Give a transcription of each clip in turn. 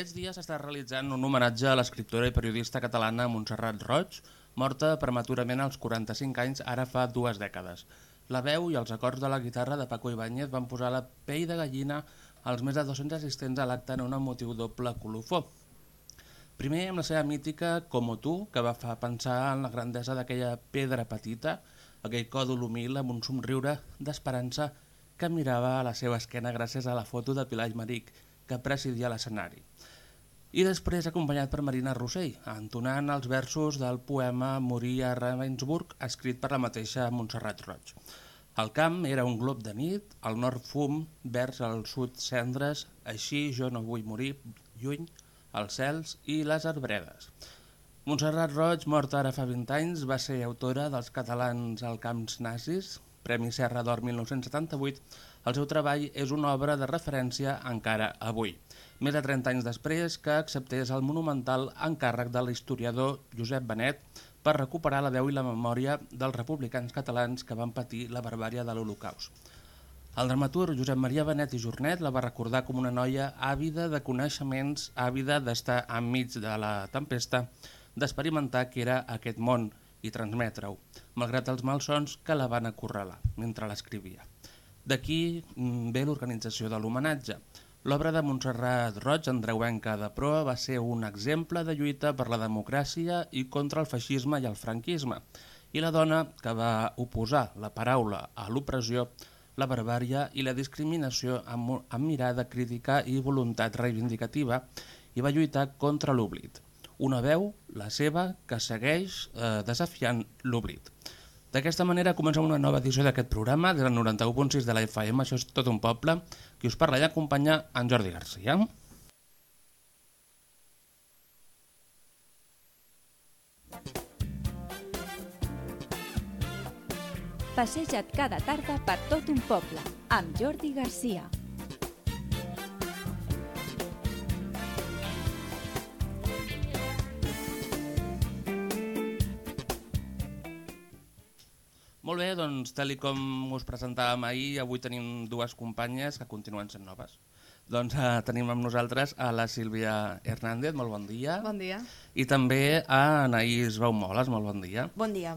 Aquests dies s'està realitzant un homenatge a l'escriptora i periodista catalana Montserrat Roig, morta prematurament als 45 anys ara fa dues dècades. La veu i els acords de la guitarra de Paco Ibáñez van posar la pell de gallina als més de 200 assistents a l'acte en un emotiu doble colofó. Primer amb la seva mítica Como tu, que va fer pensar en la grandesa d'aquella pedra petita, aquell còdol humil amb un somriure d'esperança que mirava a la seva esquena gràcies a la foto de Pilar Maric, que presidia l'escenari. I després acompanyat per Marina Rossell, entonant els versos del poema Morir a Ravensburg, escrit per la mateixa Montserrat Roig. El camp era un glob de nit, al nord fum, vers al sud cendres, així jo no vull morir, lluny, els cels i les arbredes. Montserrat Roig, morta ara fa 20 anys, va ser autora dels catalans al camps nazis, Premi Serra d'Or 1978, el seu treball és una obra de referència encara avui, més de 30 anys després que acceptés el monumental encàrrec de l'historiador Josep Benet per recuperar la veu i la memòria dels republicans catalans que van patir la barbària de l'Holocaust. El dramaturg Josep Maria Benet i Jornet la va recordar com una noia àvida de coneixements, àvida d'estar enmig de la tempesta, d'experimentar què era aquest món i transmetre-ho, malgrat els malsons que la van acorralar mentre l'escrivia. D'aquí mm, ve l'organització de l'homenatge. L'obra de Montserrat Roig, Andreuenca de Proa, va ser un exemple de lluita per la democràcia i contra el feixisme i el franquisme, i la dona que va oposar la paraula a l'opressió, la barbària i la discriminació amb, amb mirada crítica i voluntat reivindicativa i va lluitar contra l'oblit. Una veu, la seva, que segueix eh, desafiant l'oblit. D'aquesta manera comencem una nova edició d'aquest programa des del 91.6 de la FM, això és tot un poble, qui us parla i acompanya en Jordi Garcia. Passeja't cada tarda per tot un poble, amb Jordi Garcia. Molt bé, doncs tal com us presentàvem ahir, avui tenim dues companyes que continuen sent noves. Doncs eh, tenim amb nosaltres a la Sílvia Hernández, molt bon dia. Bon dia. I també a Anaïs Baumoles, molt bon dia. Bon dia.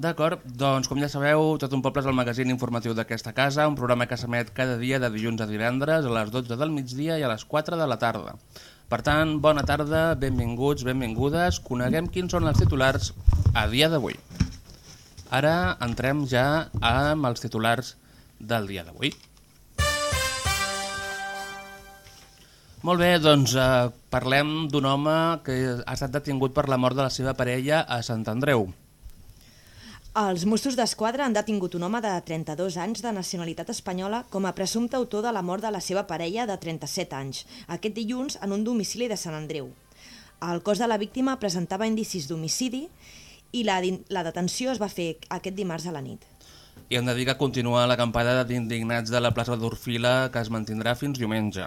D'acord, doncs com ja sabeu, Tot un poble és el magazín informatiu d'aquesta casa, un programa que s'emet cada dia de dilluns a divendres a les 12 del migdia i a les 4 de la tarda. Per tant, bona tarda, benvinguts, benvingudes, coneguem quins són els titulars a dia d'avui. Ara entrem ja amb els titulars del dia d'avui. Molt bé, doncs eh, parlem d'un home que ha estat detingut per la mort de la seva parella a Sant Andreu. Els Mossos d'Esquadra han detingut un home de 32 anys de nacionalitat espanyola com a presumpte autor de la mort de la seva parella de 37 anys, aquest dilluns en un domicili de Sant Andreu. El cos de la víctima presentava indicis d'homicidi i la, la detenció es va fer aquest dimarts a la nit. I hem de dir que continua l'acampada d'indignats de la plaça d'Orfila que es mantindrà fins diumenge.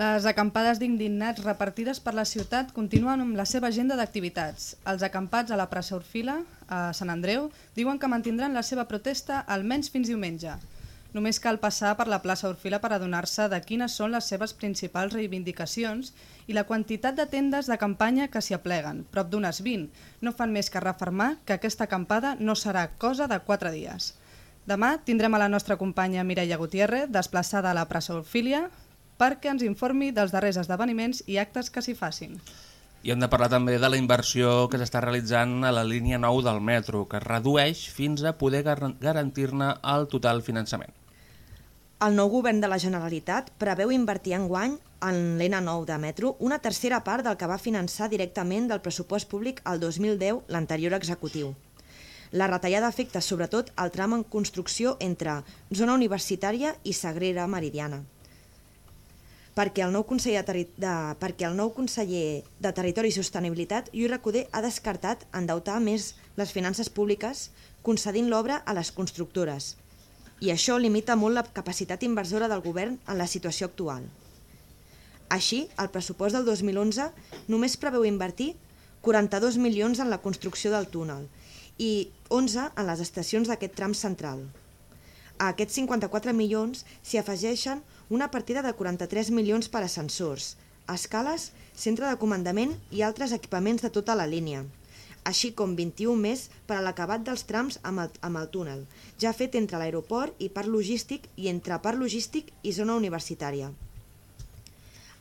Les acampades d'indignats repartides per la ciutat continuen amb la seva agenda d'activitats. Els acampats a la plaça Orfila, a Sant Andreu, diuen que mantindran la seva protesta almenys fins diumenge. Només cal passar per la plaça Orfila per adonar-se de quines són les seves principals reivindicacions i la quantitat de tendes de campanya que s'hi apleguen, prop d'unes 20, no fan més que refermar que aquesta acampada no serà cosa de 4 dies. Demà tindrem a la nostra companya Mireia Gutiérrez desplaçada a la plaça Orfília perquè ens informi dels darrers esdeveniments i actes que s'hi facin. I hem de parlar també de la inversió que s'està realitzant a la línia 9 del metro, que es redueix fins a poder garantir-ne el total finançament. El nou govern de la Generalitat preveu invertir en guany en l'N9 de metro una tercera part del que va finançar directament del pressupost públic el 2010 l'anterior executiu. La retallada afecta sobretot el tram en construcció entre zona universitària i Sagrera Meridiana. Perquè el nou conseller de, de, perquè el nou conseller de Territori i Sostenibilitat, Lluís Recoder, ha descartat endeutar més les finances públiques concedint l'obra a les constructores, i això limita molt la capacitat inversora del govern en la situació actual. Així, el pressupost del 2011 només preveu invertir 42 milions en la construcció del túnel i 11 en les estacions d'aquest tram central. A aquests 54 milions s'hi afegeixen una partida de 43 milions per ascensors, escales, centre de comandament i altres equipaments de tota la línia, així com 21 més per a l'acabat dels trams amb el, amb el túnel, ja fet entre l'aeroport i parc logístic i entre parc logístic i zona universitària.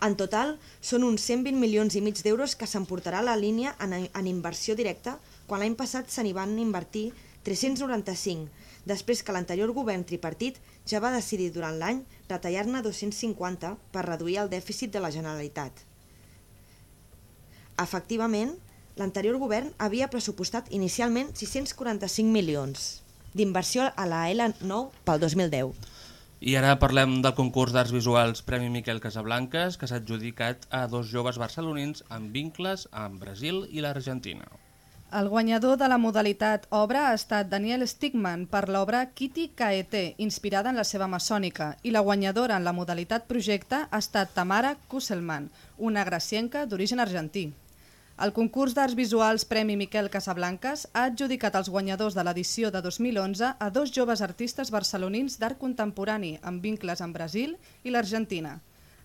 En total, són uns 120 milions i mig d'euros que s'emportarà la línia en, en inversió directa, quan l'any passat se n'hi van invertir 395, després que l'anterior govern tripartit ja va decidir durant l'any retallar-ne 250 per reduir el dèficit de la Generalitat. Efectivament, l'anterior govern havia pressupostat inicialment 645 milions d'inversió a la L9 pel 2010. I ara parlem del concurs d'arts visuals Premi Miquel Casablanques, que s'ha adjudicat a dos joves barcelonins amb vincles amb Brasil i l'Argentina. El guanyador de la modalitat obra ha estat Daniel Stigman per l'obra Kitty Kaete, inspirada en la seva maçònica, i la guanyadora en la modalitat projecte ha estat Tamara Kusselman, una gracienca d'origen argentí. El concurs d'arts visuals Premi Miquel Casablanques ha adjudicat els guanyadors de l'edició de 2011 a dos joves artistes barcelonins d'art contemporani amb vincles amb Brasil i l'Argentina.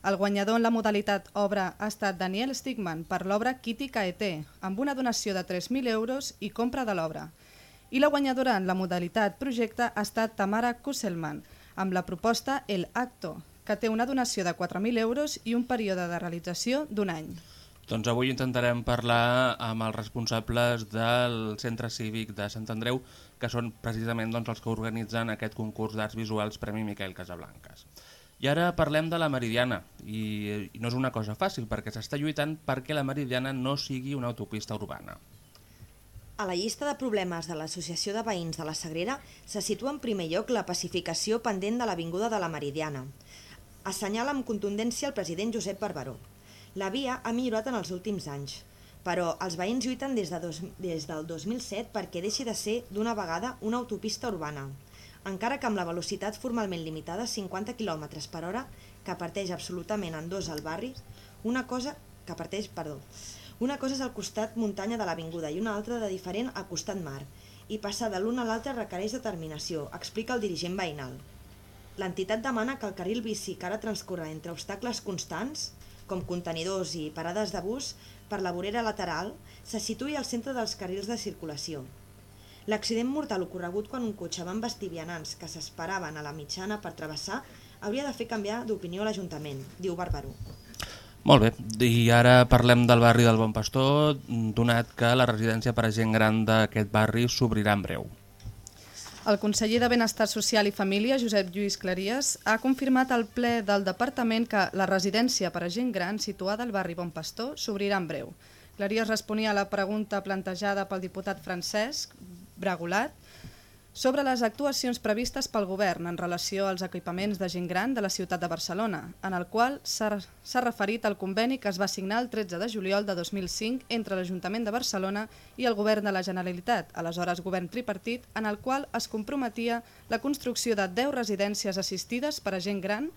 El guanyador en la modalitat obra ha estat Daniel Stigman per l'obra Kitty Kaete, amb una donació de 3.000 euros i compra de l'obra. I la guanyadora en la modalitat projecte ha estat Tamara Kusselman, amb la proposta El Acto, que té una donació de 4.000 euros i un període de realització d'un any. Doncs avui intentarem parlar amb els responsables del Centre Cívic de Sant Andreu, que són precisament doncs, els que organitzen aquest concurs d'arts visuals Premi Miquel Casablanques. I ara parlem de la Meridiana, i, i no és una cosa fàcil, perquè s'està lluitant perquè la Meridiana no sigui una autopista urbana. A la llista de problemes de l'Associació de Veïns de la Sagrera se situa en primer lloc la pacificació pendent de l'Avinguda de la Meridiana. Assenyala amb contundència el president Josep Barberó. La via ha millorat en els últims anys, però els veïns lluiten des, de dos, des del 2007 perquè deixi de ser d'una vegada una autopista urbana, encara que amb la velocitat formalment limitada 50 km per hora que parteix absolutament en dos al barri, una cosa que parteix, perdó, una cosa és al costat muntanya de l'avinguda i una altra de diferent al costat mar, i passar de l'una a l'altra requereix determinació, explica el dirigent veïnal. L'entitat demana que el carril bici que ara transcorre entre obstacles constants com contenidors i parades de bus per la vorera lateral, se situï al centre dels carrils de circulació. L'accident mortal ocorregut quan un cotxe va embestir vianants que s'esperaven a la mitjana per travessar hauria de fer canviar d'opinió l'Ajuntament, diu Barberó. Molt bé, i ara parlem del barri del Bon Pastor, donat que la residència per a gent gran d'aquest barri s'obrirà en breu. El conseller de Benestar Social i Família, Josep Lluís Claries, ha confirmat al ple del departament que la residència per a gent gran situada al barri Bon Pastor s'obrirà en breu. Claries responia a la pregunta plantejada pel diputat Francesc Bragulat sobre les actuacions previstes pel govern en relació als equipaments de gent gran de la ciutat de Barcelona, en el qual s'ha referit al conveni que es va signar el 13 de juliol de 2005 entre l'Ajuntament de Barcelona i el govern de la Generalitat, aleshores govern tripartit, en el qual es comprometia la construcció de 10 residències assistides per a gent gran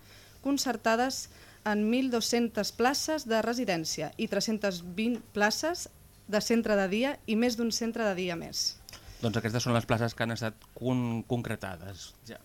concertades en 1.200 places de residència i 320 places de centre de dia i més d'un centre de dia més. Doncs aquestes són les places que han estat con concretades ja.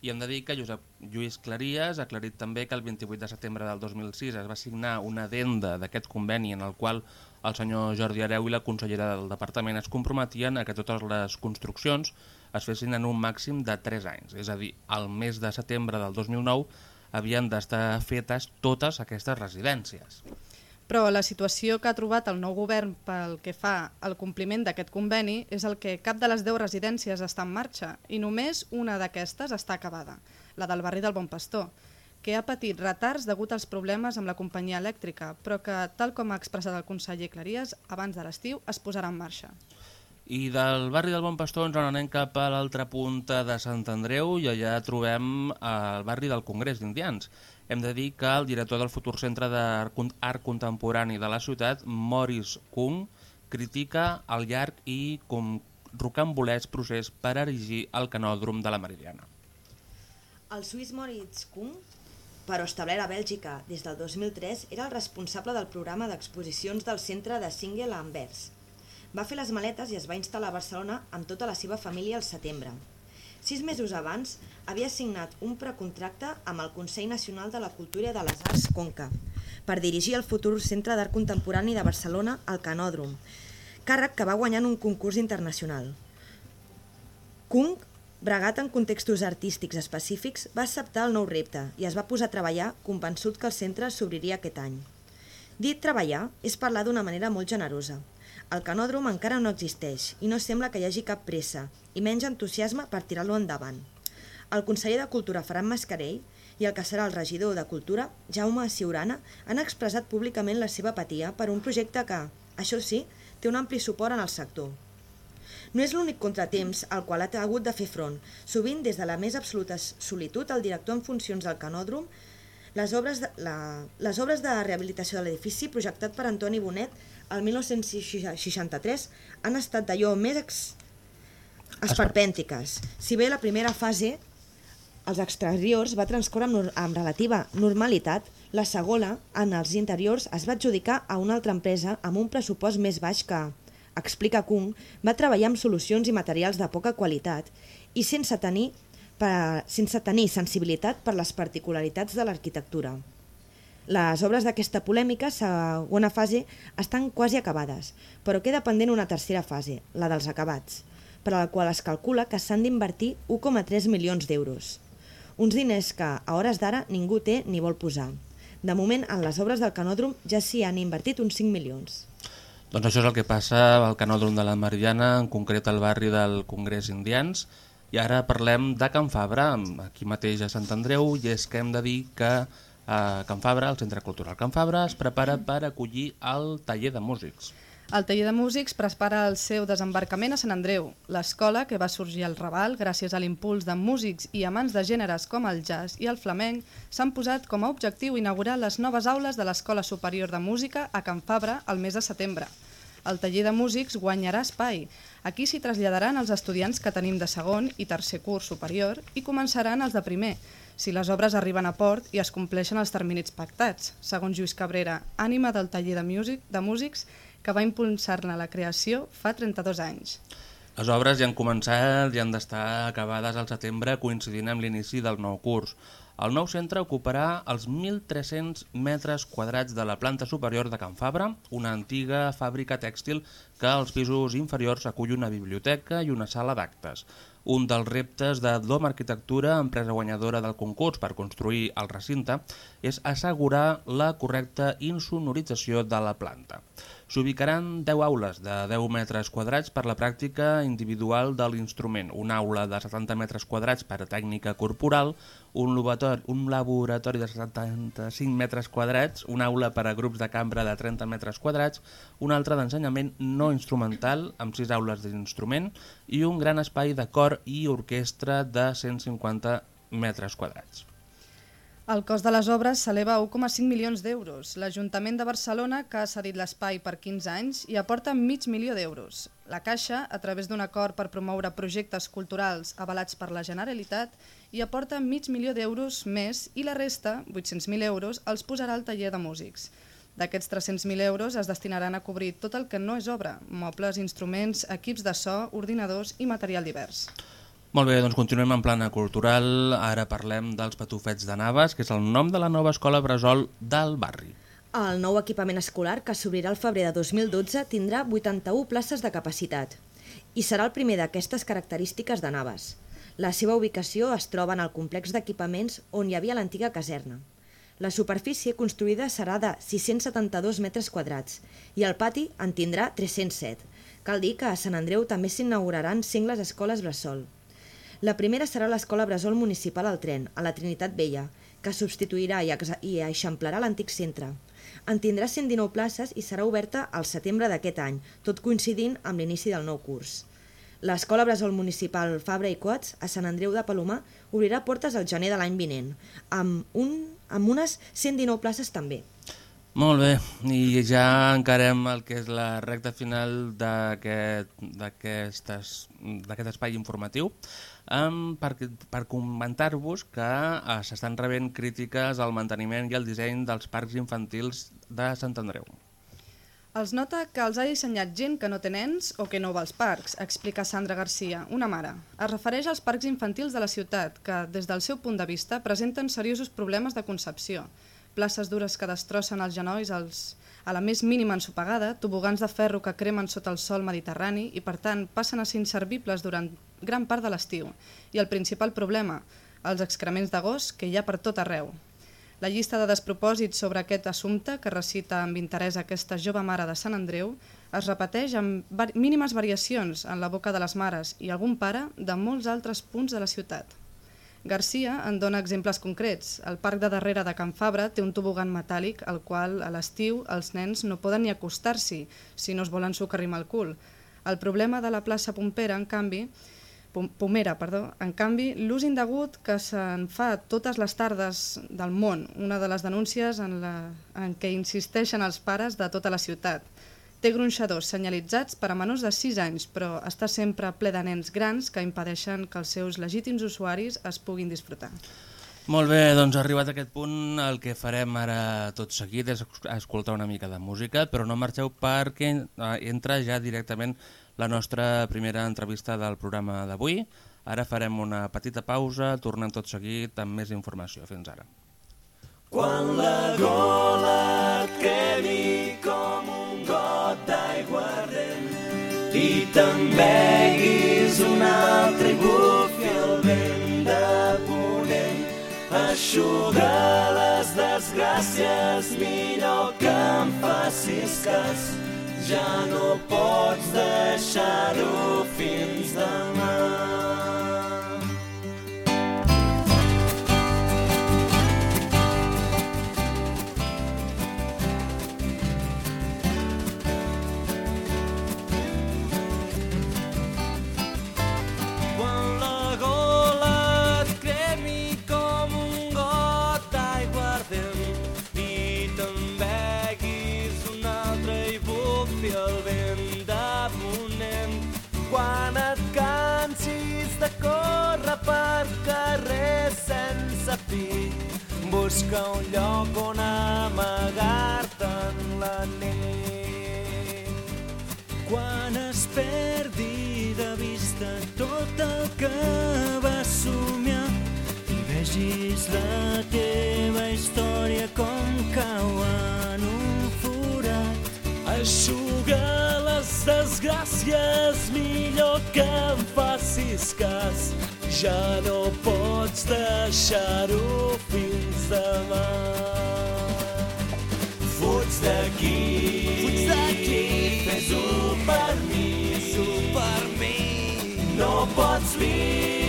I hem de dir que Josep Lluís Claries ha aclarit també que el 28 de setembre del 2006 es va signar una adenda d'aquest conveni en el qual el senyor Jordi Areu i la consellera del departament es comprometien a que totes les construccions es fessin en un màxim de 3 anys. És a dir, al mes de setembre del 2009 havien d'estar fetes totes aquestes residències però la situació que ha trobat el nou govern pel que fa al compliment d'aquest conveni és el que cap de les 10 residències està en marxa i només una d'aquestes està acabada, la del barri del Bon Pastor, que ha patit retards degut als problemes amb la companyia elèctrica, però que, tal com ha expressat el conseller Claries, abans de l'estiu es posarà en marxa. I del barri del Bon Pastor ens anem cap a l'altra punta de Sant Andreu i allà trobem el barri del Congrés d'Indians. Hem de dir que el director del futur centre d'art contemporani de la ciutat, Morris Kung, critica el llarg i com rocambolès procés per erigir el canòdrom de la Meridiana. El suís Moritz Kung, però establert a Bèlgica des del 2003, era el responsable del programa d'exposicions del centre de Single a Anvers. Va fer les maletes i es va instal·lar a Barcelona amb tota la seva família al setembre. Sis mesos abans havia signat un precontracte amb el Consell Nacional de la Cultura i de les Arts Conca per dirigir el futur Centre d'Art Contemporani de Barcelona, el Canòdrom, càrrec que va guanyar en un concurs internacional. Kung, bregat en contextos artístics específics, va acceptar el nou repte i es va posar a treballar convençut que el centre s'obriria aquest any. Dit treballar és parlar d'una manera molt generosa. El canòdrom encara no existeix i no sembla que hi hagi cap pressa i menys entusiasme per tirar-lo endavant. El conseller de Cultura Ferran Mascarell i el que serà el regidor de Cultura, Jaume Ciurana, han expressat públicament la seva apatia per un projecte que, això sí, té un ampli suport en el sector. No és l'únic contratemps al qual ha hagut de fer front. Sovint, des de la més absoluta solitud, el director en funcions del canòdrom les obres, de, la, les obres de rehabilitació de l'edifici, projectat per Antoni Bonet el 1963, han estat d'allò més ex... esperpèntiques. Si bé la primera fase, els exteriors, va transcorrer amb, amb relativa normalitat, la segona, en els interiors, es va adjudicar a una altra empresa amb un pressupost més baix que, explica Kung, va treballar amb solucions i materials de poca qualitat i sense tenir per, sense tenir sensibilitat per les particularitats de l'arquitectura. Les obres d'aquesta polèmica, segona fase, estan quasi acabades, però queda pendent una tercera fase, la dels acabats, per a la qual es calcula que s'han d'invertir 1,3 milions d'euros. Uns diners que, a hores d'ara, ningú té ni vol posar. De moment, en les obres del canòdrom ja s'hi han invertit uns 5 milions. Doncs això és el que passa al canòdrom de la Meridiana, en concret al barri del Congrés Indians, i ara parlem de Can Fabra, aquí mateix a Sant Andreu, i és que hem de dir que a Can Fabra, el Centre Cultural Can Fabra, es prepara per acollir el taller de músics. El taller de músics prepara el seu desembarcament a Sant Andreu, l'escola que va sorgir al Raval gràcies a l'impuls de músics i amants de gèneres com el jazz i el flamenc s'han posat com a objectiu inaugurar les noves aules de l'Escola Superior de Música a Can Fabra el mes de setembre. El taller de músics guanyarà espai. Aquí s'hi traslladaran els estudiants que tenim de segon i tercer curs superior i començaran els de primer, si les obres arriben a port i es compleixen els terminis pactats, segons Lluís Cabrera, ànima del taller de, music, de músics que va impulsar-ne la creació fa 32 anys. Les obres ja han començat i han d'estar acabades al setembre coincidint amb l'inici del nou curs. El nou centre ocuparà els 1.300 metres quadrats de la planta superior de Can Fabra, una antiga fàbrica tèxtil que als pisos inferiors acull una biblioteca i una sala d'actes. Un dels reptes de Dom Arquitectura, empresa guanyadora del concurs per construir el recinte, és assegurar la correcta insonorització de la planta. S'ubicaran 10 aules de 10 metres quadrats per la pràctica individual de l'instrument, una aula de 70 metres quadrats per a tècnica corporal, un laboratori, un laboratori de 75 metres quadrats, una aula per a grups de cambra de 30 metres quadrats, una altra d'ensenyament no instrumental amb 6 aules d'instrument i un gran espai de cor i orquestra de 150 metres quadrats. El cost de les obres s'eleva a 1,5 milions d'euros. L'Ajuntament de Barcelona, que ha cedit l'espai per 15 anys, hi aporta mig milió d'euros. La Caixa, a través d'un acord per promoure projectes culturals avalats per la Generalitat, hi aporta mig milió d'euros més i la resta, 800.000 euros, els posarà al taller de músics. D'aquests 300.000 euros es destinaran a cobrir tot el que no és obra, mobles, instruments, equips de so, ordinadors i material divers. Molt bé, doncs continuem en plana cultural. Ara parlem dels Patufets de Naves, que és el nom de la nova escola Bressol del barri. El nou equipament escolar, que s'obrirà al febrer de 2012, tindrà 81 places de capacitat i serà el primer d'aquestes característiques de Naves. La seva ubicació es troba en el complex d'equipaments on hi havia l'antiga caserna. La superfície construïda serà de 672 metres quadrats i el pati en tindrà 307. Cal dir que a Sant Andreu també s'inauguraran cingles escoles Bressol. La primera serà l'Escola Bressol Municipal al Tren, a la Trinitat Vella, que substituirà i, i eixamplarà l'antic centre. En tindrà 119 places i serà oberta al setembre d'aquest any, tot coincidint amb l'inici del nou curs. L'Escola Bressol Municipal Fabra i Coats, a Sant Andreu de Palomar, obrirà portes al gener de l'any vinent, amb, un, amb unes 119 places també. Molt bé, i ja encarem el que és la recta final d'aquest espai informatiu um, per, per comentar-vos que uh, s'estan rebent crítiques al manteniment i al disseny dels parcs infantils de Sant Andreu. Els nota que els ha dissenyat gent que no té nens o que no va als parcs, explica Sandra Garcia, una mare. Es refereix als parcs infantils de la ciutat, que, des del seu punt de vista, presenten seriosos problemes de concepció. Places dures que destrossen els genolls als, a la més mínima ensopegada, tobogans de ferro que cremen sota el sol mediterrani i, per tant, passen a ser inservibles durant gran part de l'estiu. I el principal problema, els excrements de gos que hi ha per tot arreu. La llista de despropòsits sobre aquest assumpte, que recita amb interès aquesta jove mare de Sant Andreu, es repeteix amb mínimes variacions en la boca de les mares i algun pare de molts altres punts de la ciutat. Garcia en dona exemples concrets. El parc de darrere de Can Fabra té un tobogan metàl·lic al qual a l'estiu els nens no poden ni acostar-s'hi si no es volen socarrim el cul. El problema de la plaça Pompera, en canvi, Pomera, perdó. En canvi, l'ús indegut que se'n fa totes les tardes del món, una de les denúncies en, la, en què insisteixen els pares de tota la ciutat. Té gronxadors senyalitzats per a menors de 6 anys, però està sempre ple de nens grans que impedeixen que els seus legítims usuaris es puguin disfrutar. Molt bé, doncs arribat a aquest punt el que farem ara tot seguit és escoltar una mica de música, però no marxeu perquè eh, entra ja directament la nostra primera entrevista del programa d'avui. Ara farem una petita pausa, tornem tot seguit amb més informació. Fins ara. Quan la gola et cremi com un got i te'n beguis un altre i el vent de ponent. Eixuga les desgràcies millor que em facis cas. Ja no pots deixar-ho fins demà busca un lloc on amagar-te en la nit. Quan es perdi de vista tot el que vas somiar i vegis la teva història com cau en un forat. Aixuga les desgràcies, millor que em facis cas ja no pots deixar-ho fins demà. Fuig d'aquí, fuig d'aquí, fes-ho per mi, fes-ho per mi. No pots viure,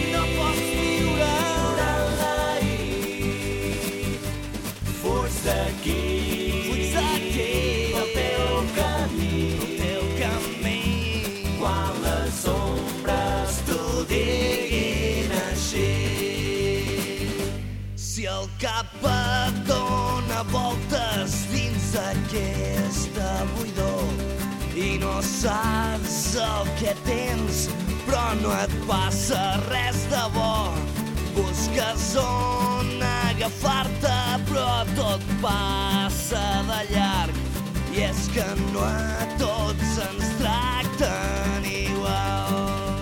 saps el que tens, però no et passa res de bo. Busques on agafar-te, però tot passa de llarg. I és que no a tots ens tracten igual.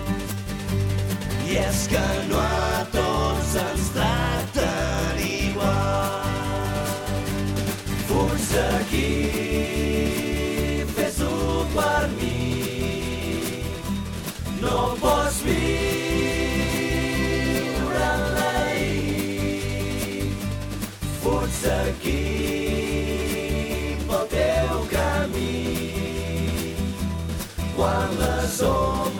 I és que no a tots ens tracten igual. Fuig d'aquí, les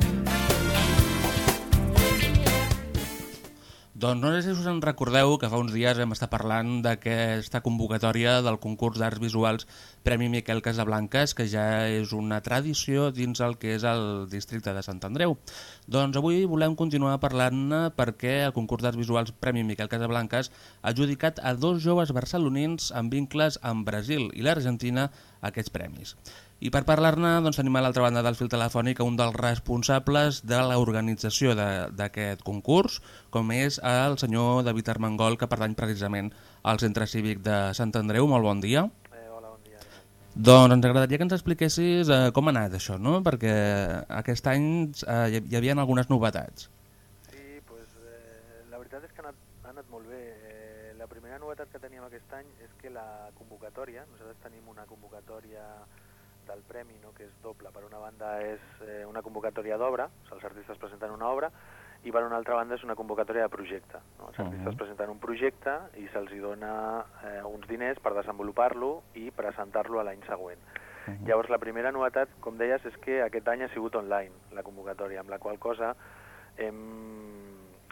Doncs no sé si us en recordeu que fa uns dies vam estar parlant d'aquesta convocatòria del concurs d'arts visuals Premi Miquel Casablanques, que ja és una tradició dins el que és el districte de Sant Andreu. Doncs avui volem continuar parlant-ne perquè el concurs d'arts visuals Premi Miquel Casablanques ha adjudicat a dos joves barcelonins amb vincles amb Brasil i l'Argentina aquests premis. I per parlar-ne doncs, tenim a l'altra banda del fil telefònic un dels responsables de l'organització d'aquest concurs, com és el senyor David Armengol, que pertany precisament al Centre Cívic de Sant Andreu. Molt bon dia. Eh, hola, bon dia. Doncs ens agradaria que ens expliquessis eh, com ha anat això, no? perquè aquest any eh, hi hi havia algunes novetats. Sí, pues, eh, la veritat és que ha anat, ha anat molt bé. Eh, la primera novetat que teníem aquest any és que la convocatòria, nosaltres tenim una convocatòria del premi, no, que és doble. Per una banda és eh, una convocatòria d'obra, o sigui, els artistes presenten una obra, i per una altra banda és una convocatòria de projecte. No? Els artistes Mhm. presenten un projecte i se'ls dona eh, uns diners per desenvolupar-lo i presentar-lo a l'any següent. Mhm. Llavors, la primera novetat, com deies, és que aquest any ha sigut online, la convocatòria, amb la qual cosa hem,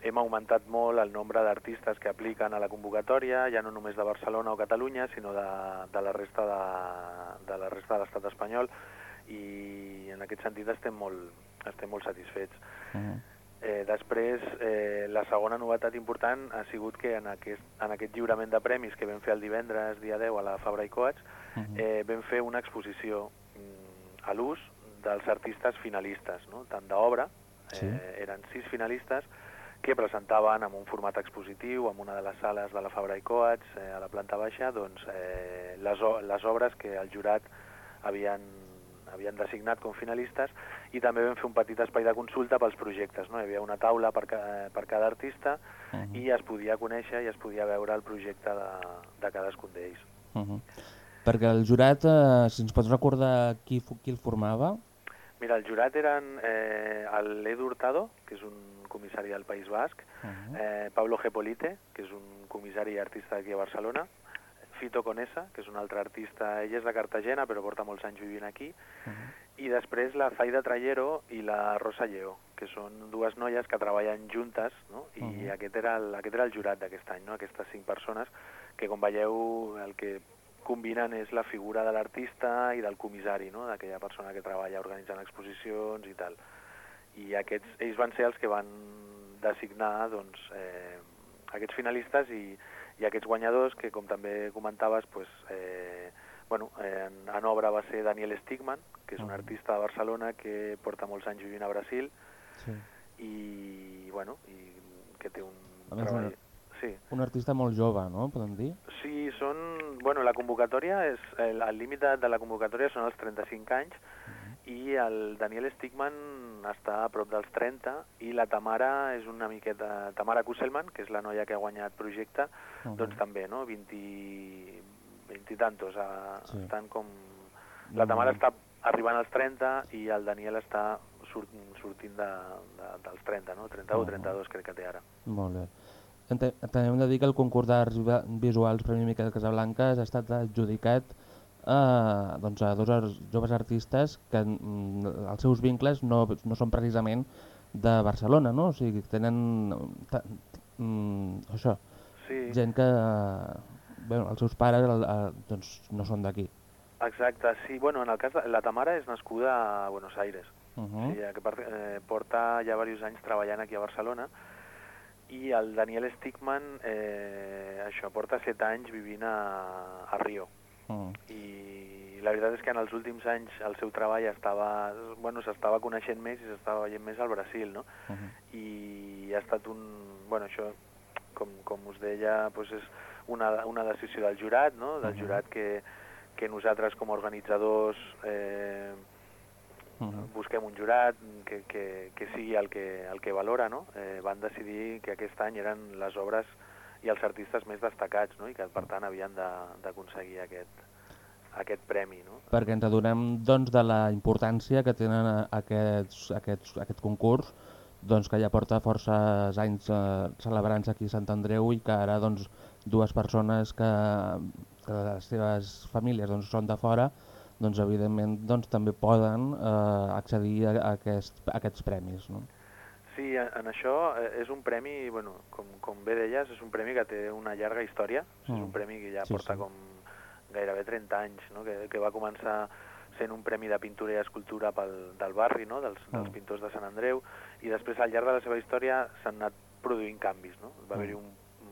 hem augmentat molt el nombre d'artistes que apliquen a la convocatòria, ja no només de Barcelona o Catalunya, sinó de, de la resta de, de la resta de l'estat espanyol, i en aquest sentit estem molt, estem molt satisfets. Uh -huh. Eh, després, eh, la segona novetat important ha sigut que en aquest, en aquest lliurament de premis que vam fer el divendres, dia 10, a la Fabra i Coats, Mhm. eh, vam fer una exposició mm, a l'ús dels artistes finalistes, no? tant d'obra, Sí. eh, eren sis finalistes, que presentaven en un format expositiu, en una de les sales de la Fabra i Coats, eh, a la planta baixa, doncs, eh, les, les obres que el jurat havien, havien designat com finalistes i també vam fer un petit espai de consulta pels projectes. No? Hi havia una taula per, ca, per cada artista Mhm. i es podia conèixer i es podia veure el projecte de, de cadascun d'ells. Uh -huh. Perquè el jurat, eh, si ens pots recordar qui, qui el formava? Mira, el jurat eren eh, el Edu Hurtado, que és un comissari del País Basc, Uh -huh. eh, Pablo Gepolite, que és un comissari i artista d'aquí a Barcelona, Fito Conesa, que és un altre artista, ell és de Cartagena però porta molts anys vivint aquí, Uh -huh. i després la Zaida Trayero i la Rosa Lleó, que són dues noies que treballen juntes, no? i Mhm. aquest, era el, aquest era el jurat d'aquest any, no? aquestes cinc persones, que com veieu el que combinen és la figura de l'artista i del comissari, no? d'aquella persona que treballa organitzant exposicions i tal. I aquests, ells van ser els que van designar doncs, eh, aquests finalistes i, i aquests guanyadors que, com també comentaves, pues, eh, bueno, en, en obra va ser Daniel Stigman, que és un artista de Barcelona que porta molts anys vivint a Brasil Sí. i, bueno, i que té un A més, treball... Sí, Un artista molt jove, no? Podem dir? sí, són... Bueno, la convocatòria és... El, el límit de, de la convocatòria són els 35 anys i el Daniel Stigman està a prop dels 30 i la Tamara és una miqueta... Tamara Kusselman, que és la noia que ha guanyat projecte, Mhm. doncs també, no? 20, 20 i tantos. A, Sí. Estan com... La Tamara està arribant als 30 i el Daniel està surt, sortint de, de, dels 30, no? 31 o Mhm. 32 crec que té ara. Molt bé. També hem de dir que el concurs d'arts vi- visuals Premi Miquel Casablanques ha estat adjudicat a, doncs a dos ars- joves artistes que mm, els seus vincles no, no són precisament de Barcelona, no? O sigui, tenen ta- mm, això, Sí. gent que bueno, els seus pares el, el, doncs, no són d'aquí. Exacte, sí, bueno, en el cas de la Tamara és nascuda a Buenos Aires, Uh uh -huh. sí, que per, eh, porta ja diversos anys treballant aquí a Barcelona, i el Daniel Stigman, eh, això, porta set anys vivint a, a Rio, uh i la veritat és que en els últims anys el seu treball estava, bueno, s'estava coneixent més i s'estava veient més al Brasil, no? -huh. i ha estat un... Bueno, això, com, com us deia, doncs és una, una decisió del jurat, no? del Mhm. jurat que, que nosaltres com a organitzadors eh, Uh -huh. busquem un jurat que, que, que sigui el que, el que valora, no? Eh, van decidir que aquest any eren les obres i els artistes més destacats, no? i que per tant havien d'aconseguir aquest, aquest premi. No? perquè ens adonem doncs, de la importància que tenen eh, aquests, aquests, aquest concurs doncs, que ja porta força anys eh, celebrant-se aquí a Sant Andreu i que ara doncs, dues persones que, que les seves famílies doncs, són de fora doncs, evidentment doncs, també poden eh, accedir a, a, aquest, a aquests premis. No? Sí, en, això eh, és un premi, bueno, com, com bé deies, és un premi que té una llarga història. Mm. És Mm. un premi que ja Sí, porta sí. com gairebé 30 anys, no? que, que va començar sent un premi de pintura i escultura pel, del barri, no? dels, dels Mm. pintors de Sant Andreu, i després al llarg de la seva història s'han anat produint canvis. No? Va Mm. haver-hi un,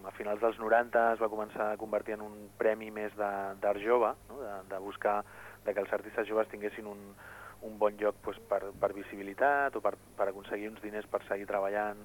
a finals dels 90 es va començar a convertir en un premi més d'art jove, no? de, de buscar de que els artistes joves tinguessin un, un bon lloc doncs, per, per visibilitat o per, per aconseguir uns diners per seguir treballant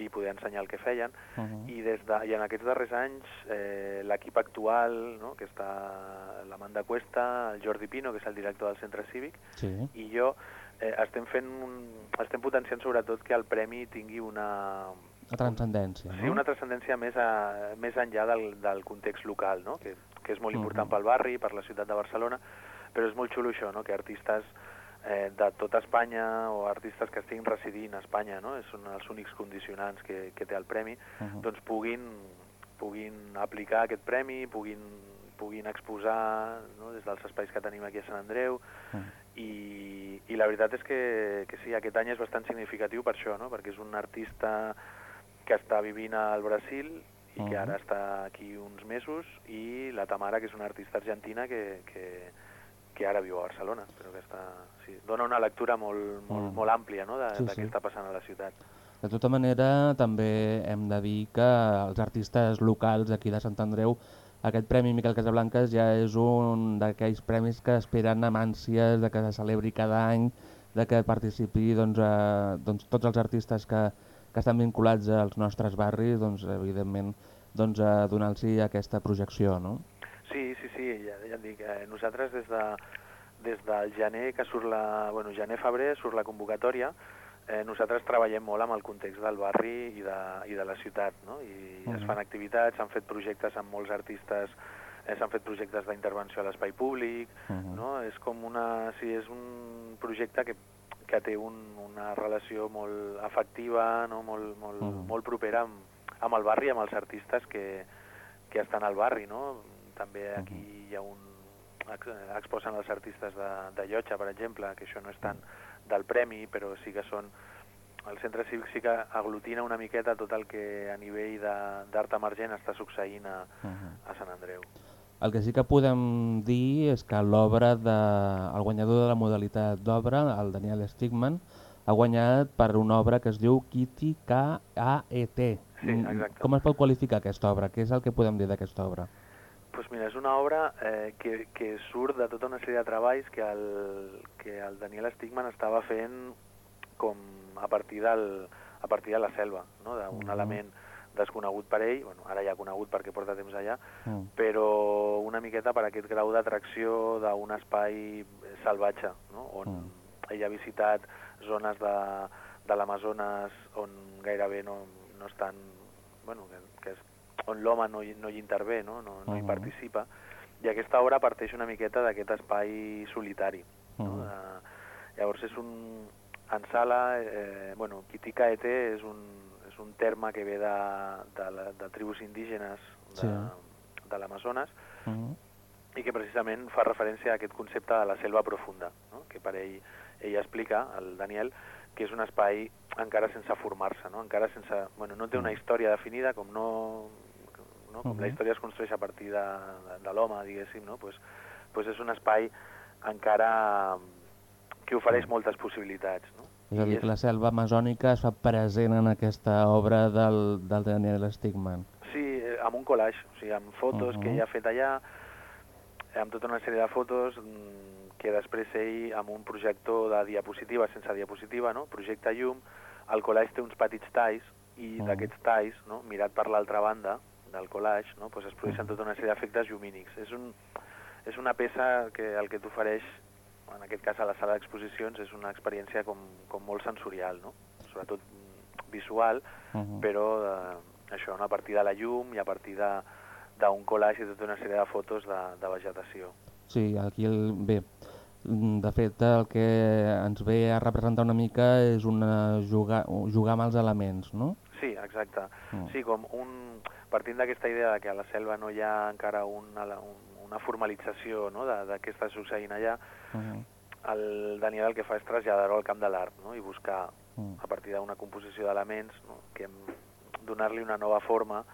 i poder ensenyar el que feien. Uh -huh. I, des de, I en aquests darrers anys eh, l'equip actual, no? que està l'Amanda Cuesta, el Jordi Pino, que és el director del centre cívic, Sí. i jo eh, estem fent un, estem potenciant sobretot que el premi tingui una, La transcendència, Sí, no? una transcendència més, a, més enllà del, del context local, no? que, que és molt important Mhm. pel barri, per la ciutat de Barcelona, però és molt xulo això, no? que artistes eh, de tota Espanya o artistes que estiguin residint a Espanya, no? són els únics condicionants que, que té el premi, Mhm. doncs puguin, puguin aplicar aquest premi, puguin, puguin exposar no? des dels espais que tenim aquí a Sant Andreu, Mhm. i, i la veritat és que, que sí, aquest any és bastant significatiu per això, no? perquè és un artista que està vivint al Brasil i que Mhm. ara està aquí uns mesos, i la Tamara, que és una artista argentina que, que, que ara viu a Barcelona, però que està, sí, dona una lectura molt, molt, Mm. molt àmplia no? de, Sí, de sí. què està passant a la ciutat. De tota manera, també hem de dir que els artistes locals d'aquí de Sant Andreu, aquest Premi Miquel Casablanques ja és un d'aquells premis que esperen amb ànsies de que se celebri cada any, de que participi doncs, eh, doncs, tots els artistes que, que estan vinculats als nostres barris, doncs, evidentment, doncs, a donar-los aquesta projecció, no? Sí, sí, sí, ja, ja et dic, eh, nosaltres des, de, des del gener que surt la... Bueno, gener-febrer surt la convocatòria, eh, nosaltres treballem molt amb el context del barri i de, i de la ciutat, no? I Mhm. es fan activitats, s'han fet projectes amb molts artistes, eh, s'han fet projectes d'intervenció a l'espai públic, Mhm. no? És com una... Sí, és un projecte que, que té un, una relació molt afectiva, no? molt, molt, Mhm. molt propera amb, amb el barri amb els artistes que, que estan al barri, no? També aquí hi ha un... ex- exposen els artistes de, de Llotja, per exemple, que això no és tant del premi, però sí que són... El centre cívic sí que aglutina una miqueta tot el que a nivell d'art emergent està succeint a, Mhm. a Sant Andreu. El que sí que podem dir és que l'obra de... el guanyador de la modalitat d'obra, el Daniel Stigman, ha guanyat per una obra que es diu Kitty K-A-E-T. Sí, Mm, exacte. Com es pot qualificar aquesta obra? Què és el que podem dir d'aquesta obra? Pues mira, és una obra eh, que, que surt de tota una sèrie de treballs que el, que el Daniel Stigman estava fent com a partir, del, a partir de la selva, no? d'un Mhm. element desconegut per ell, bueno, ara ja conegut perquè porta temps allà, Mm. però una miqueta per aquest grau d'atracció d'un espai salvatge, no? on Mm. ell ha visitat zones de, de l'Amazones on gairebé no, no estan, bueno, que, que on l'home no, hi- no hi intervé, no, no, no hi participa, i aquesta obra parteix una miqueta d'aquest espai solitari. No? Mhm. De, llavors és un... En sala, eh, bueno, Kitikaete és un, és un terme que ve de, de, la, de tribus indígenes de, Sí. de l'Amazones, Mm. i que precisament fa referència a aquest concepte de la selva profunda, no? que per ell, ell explica, el Daniel, que és un espai encara sense formar-se, no? encara sense... Bueno, no té una història definida, com no... No? Com la Mhm. història es construeix a partir de, de, de l'home, diguéssim, no? pues, pues és un espai encara que ofereix moltes possibilitats. No? És a dir, que la selva amazònica es fa present en aquesta obra del, del Daniel Stigman. Sí, eh, amb un collage, o sigui, amb fotos Mhm. que ell ha fet allà, amb tota una sèrie de fotos mm, que després ell, amb un projector de diapositiva, sense diapositiva, no? projecta llum, el collage té uns petits talls, i Mhm. d'aquests talls, no? mirat per l'altra banda del collage, no? pues es produeixen Mhm. tota una sèrie d'efectes llumínics. És, un, és una peça que el que t'ofereix, en aquest cas a la sala d'exposicions, és una experiència com, com molt sensorial, no? sobretot mm, visual, Mhm. però eh, això, no? a partir de la llum i a partir de d'un collage i tota una sèrie de fotos de, de vegetació. Sí, aquí el, bé, mm, de fet el que ens ve a representar una mica és una jugar, jugar amb els elements, no? Sí, exacte. Mm. Sí, com un... Partint d'aquesta idea de que a la selva no hi ha encara una, un- una formalització no? de, de què està succeint allà, Uh -huh. el Daniel el que fa és traslladar-ho al camp de l'art no? i buscar Mm. a partir d'una composició d'elements, no? que donar-li una nova forma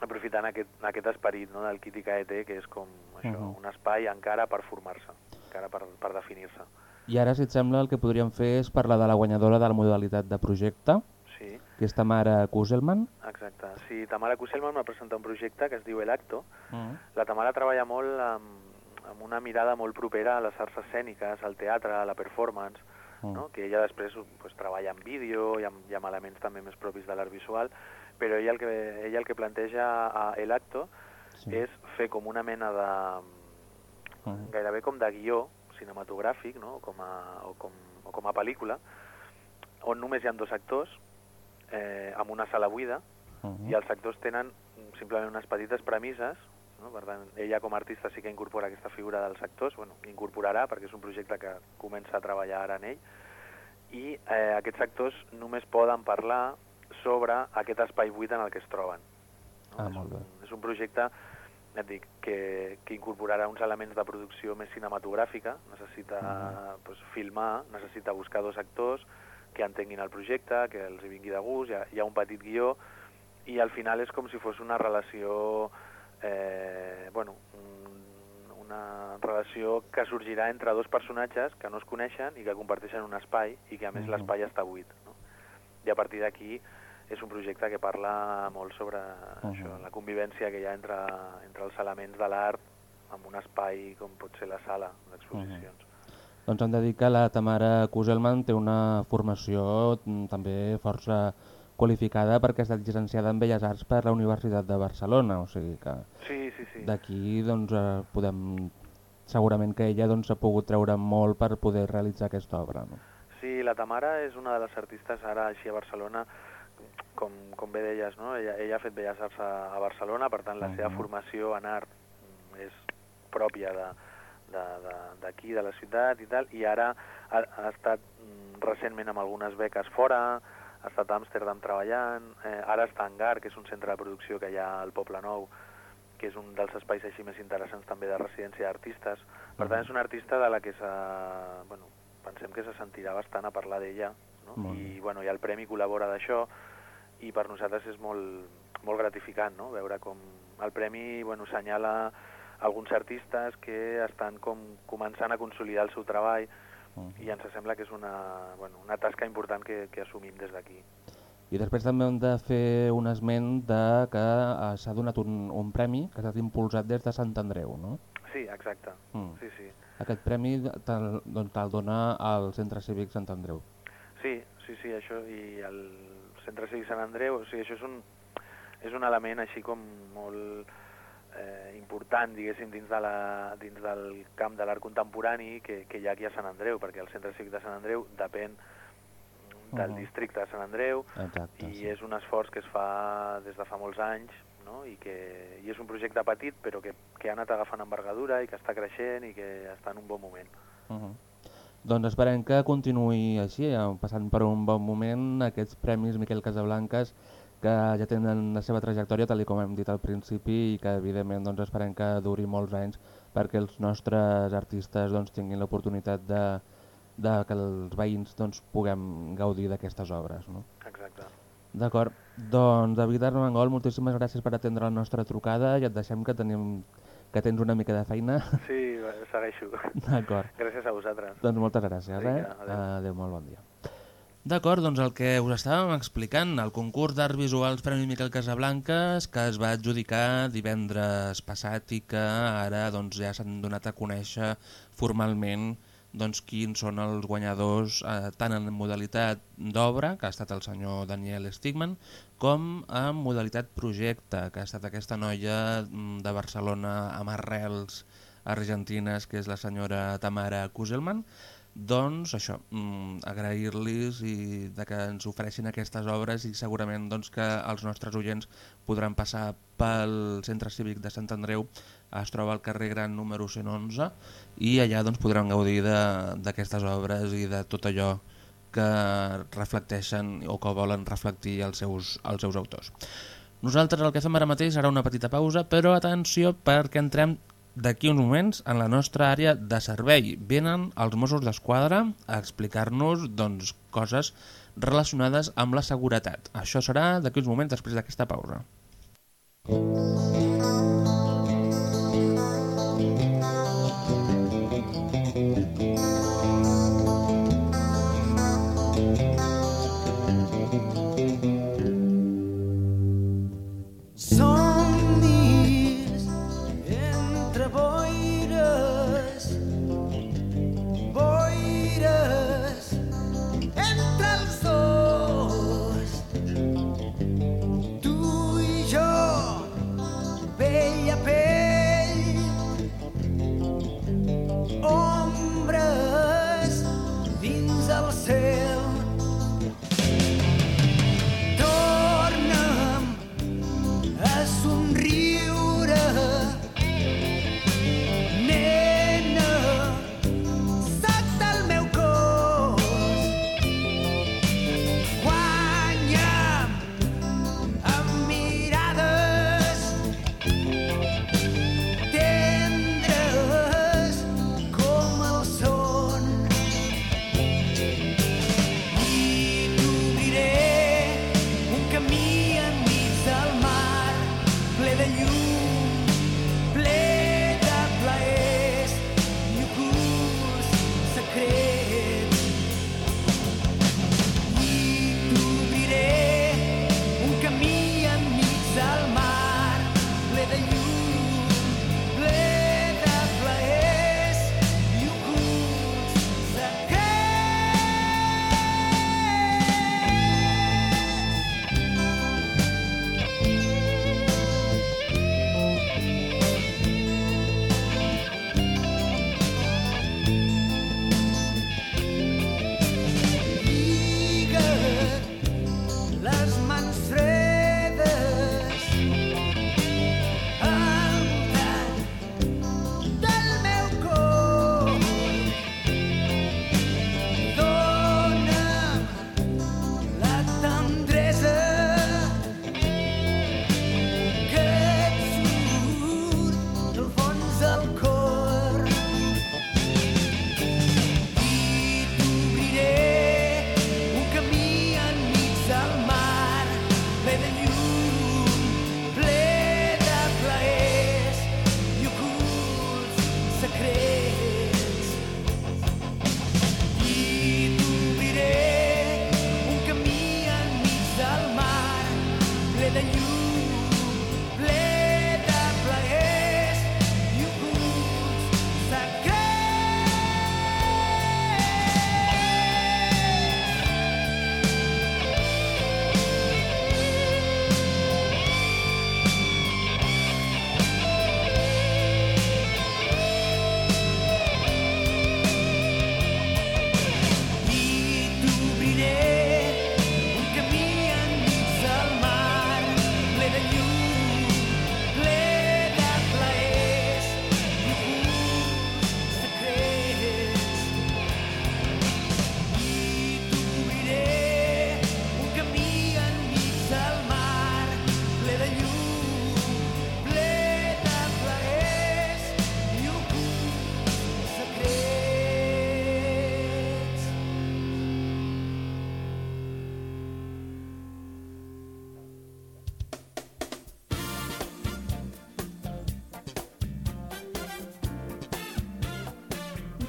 aprofitant aquest, aquest esperit no? del Kitty KET, que és com això, Mhm. un espai encara per formar-se, encara per, per definir-se. I ara, si et sembla, el que podríem fer és parlar de la guanyadora de la modalitat de projecte, que és Tamara Kuselman. exacte. Sí, Tamara Kusselman m'ha presentat un projecte que es diu El Acto. Mm. La Tamara treballa molt amb, amb una mirada molt propera a les arts escèniques, al teatre, a la performance, Mm. no? que ella després pues, treballa en vídeo i amb, i amb elements també més propis de l'art visual, però ella el que, ella el que planteja a El Acto Sí. és fer com una mena de... Mhm. gairebé com de guió cinematogràfic, no? com a, o, com, o com a pel·lícula, on només hi ha dos actors, eh, amb una sala buida, Mhm. i els actors tenen simplement unes petites premisses, no? per tant, ella com a artista sí que incorpora aquesta figura dels actors, bueno, incorporarà perquè és un projecte que comença a treballar ara en ell, i eh, aquests actors només poden parlar sobre aquest espai buit en el que es troben. Ah, és, molt bé. un, és un projecte et dic, que, que incorporarà uns elements de producció més cinematogràfica, necessita Mhm. pues, filmar, necessita buscar dos actors que entenguin el projecte, que els hi vingui de gust, hi ha, hi ha un petit guió, i al final és com si fos una relació, eh, bueno, un, una relació que sorgirà entre dos personatges que no es coneixen i que comparteixen un espai i que a més l'espai està buit. No? I a partir d'aquí és un projecte que parla molt sobre això, la convivència que hi ha entre, entre els elements de l'art en un espai com pot ser la sala d'exposicions. Doncs hem de dir que la Tamara Kuselman té una formació mm, també força qualificada perquè ha estat llicenciada en Belles Arts per la Universitat de Barcelona, o sigui que Sí, sí, sí. d'aquí doncs, eh, podem... segurament que ella doncs, ha pogut treure molt per poder realitzar aquesta obra. No? Sí, la Tamara és una de les artistes ara així a Barcelona, com, com bé deies, no? ella, ella ha fet Belles Arts a, a Barcelona, per tant la seva Mhm. formació en art mm, és pròpia de de- de- d'aquí, de, de la ciutat i tal, i ara ha, ha estat mm, recentment amb algunes beques fora, ha estat a Amsterdam treballant, eh, ara està a Angar, que és un centre de producció que hi ha al Poble Nou, que és un dels espais així més interessants també de residència d'artistes. Per tant, és una artista de la que se, bueno, pensem que se sentirà bastant a parlar d'ella, no? I, bueno, i el Premi col·labora d'això, i per nosaltres és molt, molt gratificant no? veure com el Premi bueno, assenyala alguns artistes que estan com començant a consolidar el seu treball Mhm. i ens sembla que és una, bueno, una tasca important que, que assumim des d'aquí. I després també hem de fer un esment de que eh, s'ha donat un, un premi que ha estat impulsat des de Sant Andreu, no? Sí, exacte. Mm. Sí, sí. Aquest premi te'l doncs, te'l dona al Centre Cívic Sant Andreu. Sí, sí, sí, això, i el Centre Cívic Sant Andreu, o sigui, això és un, és un element així com molt eh, important, diguéssim, dins, de la, dins del camp de l'art contemporani que, que hi ha aquí a Sant Andreu, perquè el Centre Cívic de Sant Andreu depèn del Mhm. districte de Sant Andreu Exacte. i sí. és un esforç que es fa des de fa molts anys no? I, que, i és un projecte petit però que, que ha anat agafant envergadura i que està creixent i que està en un bon moment. Uh -huh. Doncs esperem que continuï així, eh, passant per un bon moment aquests premis Miquel Casablanques que ja tenen la seva trajectòria, tal com hem dit al principi, i que evidentment doncs, esperem que duri molts anys perquè els nostres artistes doncs, tinguin l'oportunitat de, de que els veïns doncs, puguem gaudir d'aquestes obres. No? Exacte. D'acord, doncs David Armengol, moltíssimes gràcies per atendre la nostra trucada i et deixem que tenim que tens una mica de feina. Sí, segueixo. D'acord. Gràcies a vosaltres. Doncs moltes gràcies, Vinga, eh? adéu. Adéu, molt bon dia. D'acord, doncs el que us estàvem explicant, el concurs d'art visuals Premi Miquel Casablanques, que es va adjudicar divendres passat i que ara doncs, ja s'han donat a conèixer formalment doncs, quins són els guanyadors eh, tant en modalitat d'obra, que ha estat el senyor Daniel Stigman, com en modalitat projecte, que ha estat aquesta noia mm, de Barcelona amb arrels argentines, que és la senyora Tamara Kuselman, doncs això, mm, agrair-los i de que ens ofereixin aquestes obres i segurament doncs, que els nostres oients podran passar pel Centre Cívic de Sant Andreu, es troba al carrer Gran número 111 i allà doncs, podran gaudir d'aquestes obres i de tot allò que reflecteixen o que volen reflectir els seus, els seus autors. Nosaltres el que fem ara mateix serà una petita pausa, però atenció perquè entrem d'aquí uns moments, en la nostra àrea de servei, venen els Mossos d'Esquadra a explicar-nos doncs, coses relacionades amb la seguretat. Això serà d'aquí uns moments després d'aquesta pausa. Somnis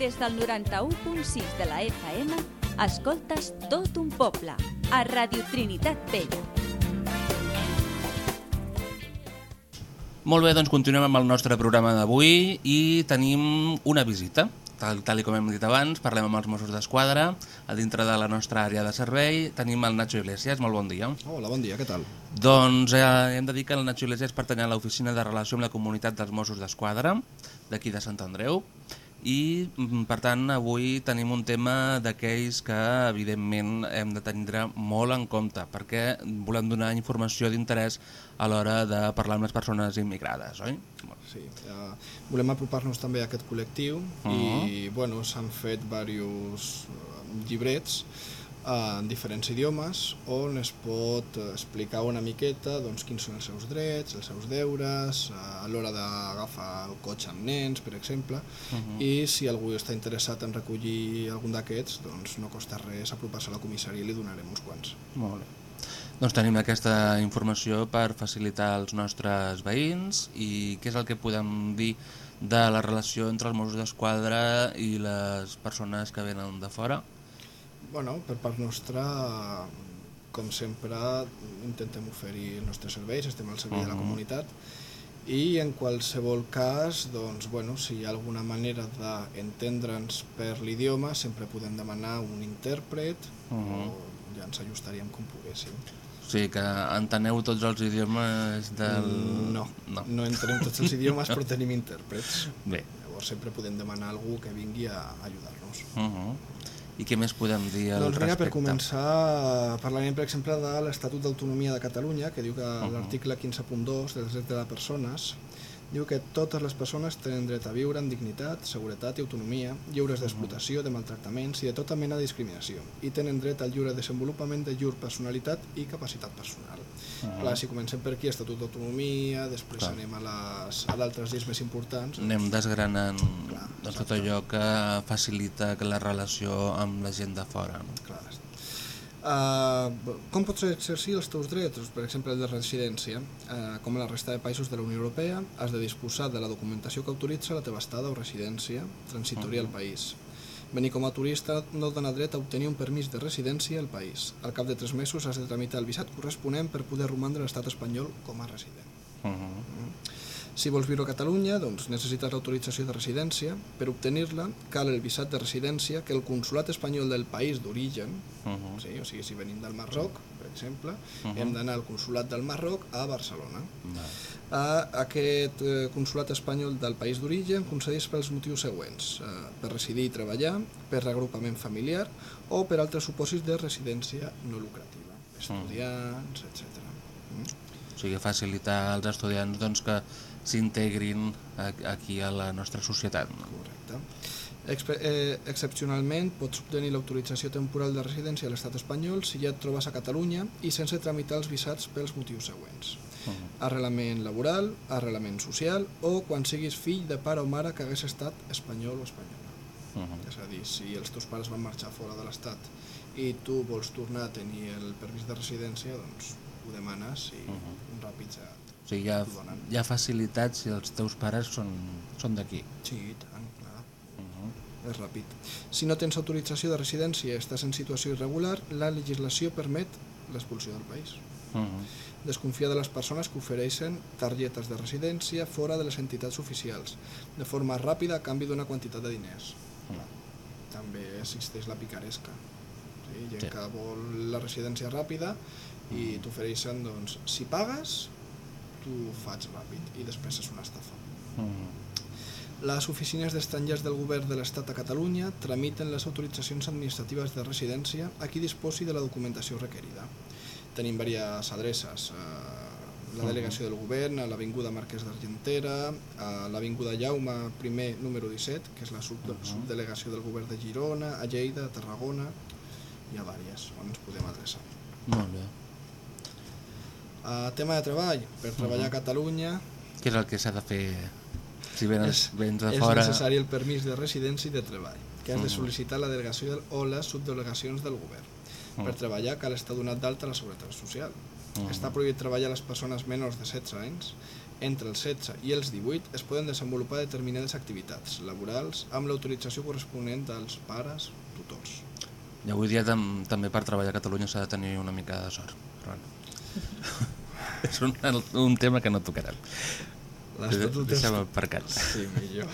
Des del 91.6 de la FM, escoltes tot un poble, a Radio Trinitat Vella. Molt bé, doncs continuem amb el nostre programa d'avui i tenim una visita. Tal, tal i com hem dit abans, parlem amb els Mossos d'Esquadra. A dintre de la nostra àrea de servei tenim el Nacho Iglesias. Molt bon dia. Hola, bon dia, què tal? Doncs eh, hem de dir que el Nacho Iglesias pertany a l'Oficina de Relació amb la Comunitat dels Mossos d'Esquadra, d'aquí de Sant Andreu, i mm, per tant avui tenim un tema d'aquells que evidentment hem de tenir molt en compte perquè volem donar informació d'interès a l'hora de parlar amb les persones immigrades, oi? Sí, eh, volem apropar-nos també a aquest col·lectiu i bueno, s'han fet diversos eh, llibrets en diferents idiomes on es pot explicar una miqueta doncs, quins són els seus drets, els seus deures, eh, a l'hora d'agafar el cotxe amb nens, per exemple, i si algú està interessat en recollir algun d'aquests, doncs no costa res apropar-se a la comissaria i li donarem uns quants. Molt bé. Doncs tenim aquesta informació per facilitar als nostres veïns i què és el que podem dir de la relació entre els Mossos d'Esquadra i les persones que venen de fora? Bueno, per part nostra, com sempre, intentem oferir els nostres serveis, estem al servei de la Mhm. comunitat i en qualsevol cas, doncs, bueno, si hi ha alguna manera d'entendre'ns per l'idioma, sempre podem demanar un intèrpret Mhm. o ja ens ajustaríem com poguéssim. O sigui que enteneu tots els idiomes del... No, no. no entrem tots els idiomes, però tenim intèrprets. Bé. Llavors sempre podem demanar a algú que vingui a ajudar-nos. Uh -huh. I què més podem dir al Doncs mira, per respecte? començar, parlarem per exemple de l'Estatut d'Autonomia de Catalunya, que diu que Mhm. l'article 15.2 dels drets de les persones diu que totes les persones tenen dret a viure amb dignitat, seguretat i autonomia, lliures d'explotació, de maltractaments i de tota mena de discriminació, i tenen dret al lliure desenvolupament de llur personalitat i capacitat personal. Mhm. Clar, si comencem per aquí, Estatut d'Autonomia, després Clar. anem a les a d'altres lleis més importants, Anem desgranant Clar, doncs, tot allò que facilita que la relació amb la gent de fora. No? Clar. Uh, com pots exercir els teus drets? Per exemple, el de residència. Uh, com a la resta de països de la Unió Europea, has de disposar de la documentació que autoritza la teva estada o residència transitòria al país. Venir com a turista no dona dret a obtenir un permís de residència al país. Al cap de tres mesos has de tramitar el visat corresponent per poder romandre a l'estat espanyol com a resident. Uh -huh. Si vols viure a Catalunya, doncs necessites l'autorització de residència. Per obtenir-la, cal el visat de residència que el consulat espanyol del país d'origen, Uh -huh. sí, o sigui, si venim del Marroc, per exemple, Mhm. hem d'anar al consulat del Marroc a Barcelona. Vale. A aquest eh, consulat espanyol del país d'origen concedeix pels motius següents, eh, per residir i treballar, per reagrupament familiar o per altres supòsits de residència no lucrativa, estudiants, etc. Mm? O sigui, facilitar als estudiants doncs, que s'integrin aquí a la nostra societat. No? Correcte. Expe eh, excepcionalment pots obtenir l'autorització temporal de residència a l'estat espanyol si ja et trobes a Catalunya i sense tramitar els visats pels motius següents. Uh -huh. Arrelament laboral, arrelament social o quan siguis fill de pare o mare que hagués estat espanyol o espanyola. Uh -huh. És a dir, si els teus pares van marxar fora de l'estat i tu vols tornar a tenir el permís de residència, doncs ho demanes i Mhm. ràpid ja... O sigui, hi ha, hi ha facilitats si els teus pares són, són d'aquí. Sí, i tant, clar. Uh -huh. és ràpid. Si no tens autorització de residència i estàs en situació irregular, la legislació permet l'expulsió del país. Uh -huh. Desconfia de les persones que ofereixen targetes de residència fora de les entitats oficials, de forma ràpida a canvi d'una quantitat de diners. També existeix la picaresca. Sí? Gent Sí. que vol la residència ràpida i t'ofereixen, doncs, si pagues, tu ho faig ràpid i després és una estafa. -huh. Les oficines d'estrangers del govern de l'Estat a Catalunya tramiten les autoritzacions administratives de residència a qui disposi de la documentació requerida. Tenim diverses adreces. eh, La delegació del govern, a l'Avinguda Marquès d'Argentera, a l'Avinguda Jaume I, número 17, que és la sub subdelegació del govern de Girona, a Lleida, a Tarragona, hi ha diverses on ens podem adreçar. Molt bé. Uh, tema de treball. Per treballar a Catalunya Què és el que s'ha de fer si vens, és, vens de és fora? necessari el permís de residència i de treball, que has de Mhm. sol·licitar la delegació del, o les subdelegacions del govern. Per Mhm. treballar cal estar donat d'alta a la Seguretat Social. Mhm. Està prohibit treballar a les persones menors de 16 anys. Entre els 16 i els 18 es poden desenvolupar determinades activitats laborals amb l'autorització corresponent dels pares tutors. I avui dia tam també per treballar a Catalunya s'ha de tenir una mica de sort. Però. és un, un tema que no tocarem. L'Estatut dels... Aparcat. Sí, millor.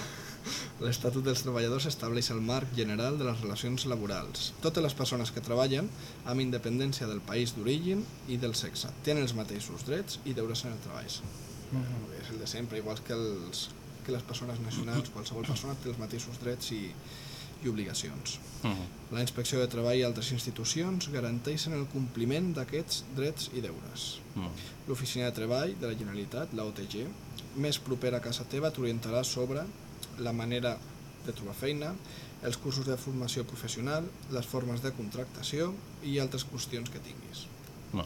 L'Estatut dels Treballadors estableix el marc general de les relacions laborals. Totes les persones que treballen, amb independència del país d'origen i del sexe, tenen els mateixos drets i deures en el treball. És el de sempre, igual que, els, que les persones nacionals, qualsevol persona té els mateixos drets i, i obligacions. Mhm. La Inspecció de Treball i altres institucions garanteixen el compliment d'aquests drets i deures. Mhm. L'Oficina de Treball de la Generalitat, la OTG, més propera a casa teva t'orientarà sobre la manera de trobar feina, els cursos de formació professional, les formes de contractació i altres qüestions que tinguis. No.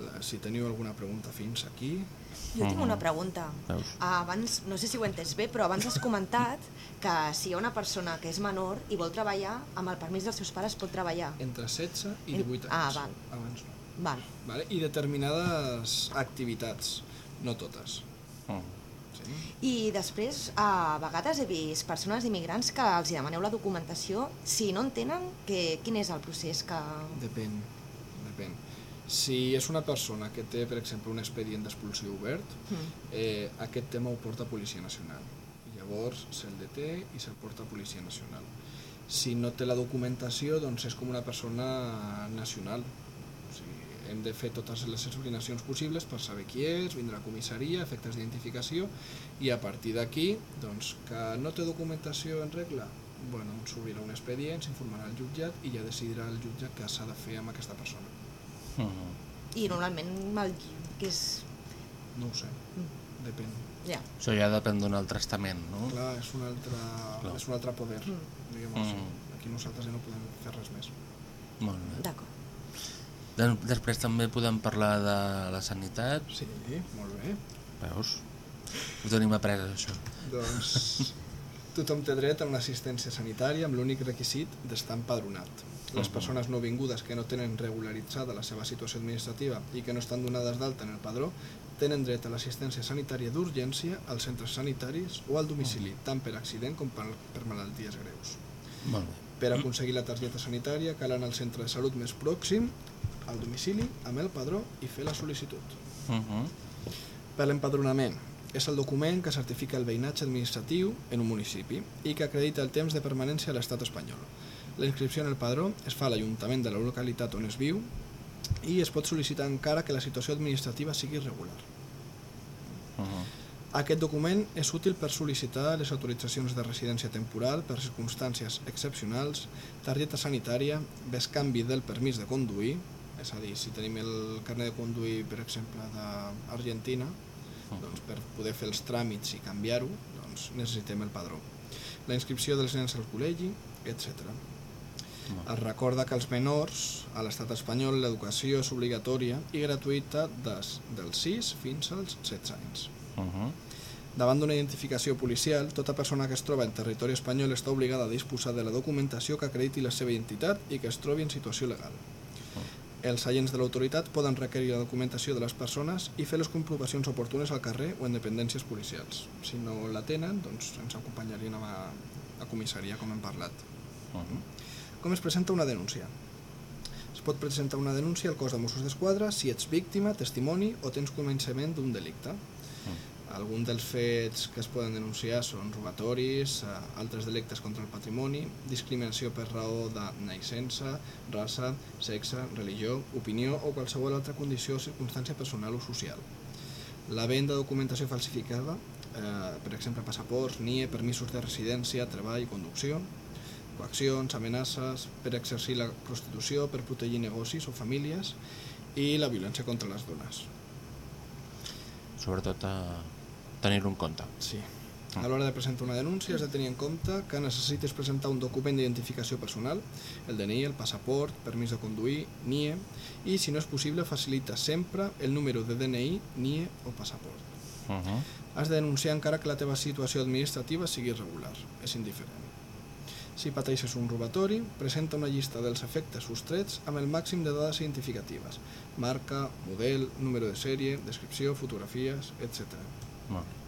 La- Si teniu alguna pregunta fins aquí... Jo tinc una pregunta. Veus? Ah, Abans, no sé si ho he entès bé, però abans has comentat que si hi ha una persona que és menor i vol treballar, amb el permís dels seus pares pot treballar. Entre 16 i En- 18 ah, anys. val. Abans no. Val. Vale? I determinades activitats, no totes. Mm. Sí? I després, a vegades he vist persones immigrants que els demaneu la documentació. Si no en tenen, que, quin és el procés que... Depèn, depèn. Si és una persona que té, per exemple, un expedient d'expulsió obert, Mm. eh, aquest tema ho porta a Policia Nacional. Llavors se'l deté i se'l porta a Policia Nacional. Si no té la documentació, doncs és com una persona nacional. O sigui, hem de fer totes les explanacions possibles per saber qui és, vindrà a comissaria, efectes d'identificació, i a partir d'aquí, doncs, que no té documentació en regla, bueno, s'obrirà un expedient, s'informarà el jutjat i ja decidirà el jutjat què s'ha de fer amb aquesta persona. Mm. I normalment el, que és... No ho sé, Mm. depèn. Ja. Això ja depèn d'un altre estament, no? Clar, és un altre, Clar. és un altre poder, Mm. diguem-ho així. Mm. Aquí nosaltres ja no podem fer res més. Molt bé. D'acord. De- Després també podem parlar de la sanitat. Sí, molt bé. Veus? Ho tenim après, això. Doncs tothom té dret a una assistència sanitària amb l'únic requisit d'estar empadronat. Les persones no vingudes que no tenen regularitzada la seva situació administrativa i que no estan donades d'alta en el padró tenen dret a l'assistència sanitària d'urgència als centres sanitaris o al domicili, tant per accident com per, per malalties greus. Molt bé. Per aconseguir la targeta sanitària cal anar al centre de salut més pròxim, al domicili, amb el padró i fer la sol·licitud. Uh -huh. Per l'empadronament, és el document que certifica el veïnatge administratiu en un municipi i que acredita el temps de permanència a l'estat espanyol. La inscripció en el padró es fa a l'Ajuntament de la localitat on es viu i es pot sol·licitar encara que la situació administrativa sigui regular. Uh -huh. Aquest document és útil per sol·licitar les autoritzacions de residència temporal per circumstàncies excepcionals, targeta sanitària, bescanvi del permís de conduir, és a dir, si tenim el carnet de conduir, per exemple, d'Argentina, doncs per poder fer els tràmits i canviar-ho, doncs necessitem el padró. La inscripció dels nens al col·legi, etc. Es recorda que als menors, a l'estat espanyol, l'educació és obligatòria i gratuïta des, dels 6 fins als 16 anys. Uh -huh. Davant d'una identificació policial, tota persona que es troba en territori espanyol està obligada a disposar de la documentació que acrediti la seva identitat i que es trobi en situació legal. Els agents de l'autoritat poden requerir la documentació de les persones i fer les comprovacions oportunes al carrer o en dependències policials. Si no la tenen, doncs ens acompanyarien a, la, a comissaria, com hem parlat. Uh -huh. Com es presenta una denúncia? Es pot presentar una denúncia al cos de Mossos d'Esquadra si ets víctima, testimoni o tens coneixement d'un delicte. Alguns dels fets que es poden denunciar són robatoris, eh, altres delictes contra el patrimoni, discriminació per raó de naixença, raça, sexe, religió, opinió o qualsevol altra condició o circumstància personal o social. La venda de documentació falsificada, eh, per exemple passaports, NIE, permisos de residència, treball i conducció, coaccions, amenaces, per exercir la prostitució, per protegir negocis o famílies i la violència contra les dones. Sobretot a tenir-ho en compte. Sí. A l'hora de presentar una denúncia has de tenir en compte que necessites presentar un document d'identificació personal, el DNI, el passaport, permís de conduir, NIE, i si no és possible facilita sempre el número de DNI, NIE o passaport. Uh -huh. Has de denunciar encara que la teva situació administrativa sigui irregular, és indiferent. Si pateixes un robatori, presenta una llista dels efectes sostrets amb el màxim de dades identificatives, marca, model, número de sèrie, descripció, fotografies, etc. Molt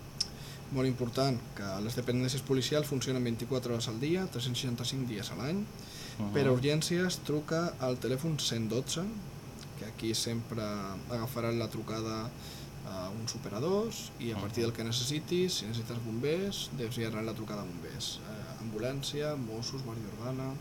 Molt important que les dependències policials funcionen 24 hores al dia, 365 dies a l'any. Mhm. Per a urgències truca al telèfon 112, que aquí sempre agafaran la trucada a uns operadors i a partir del que necessitis, si necessites bombers, desviaran la trucada a bombers. Eh, ambulància, Mossos, Guàrdia Urbana,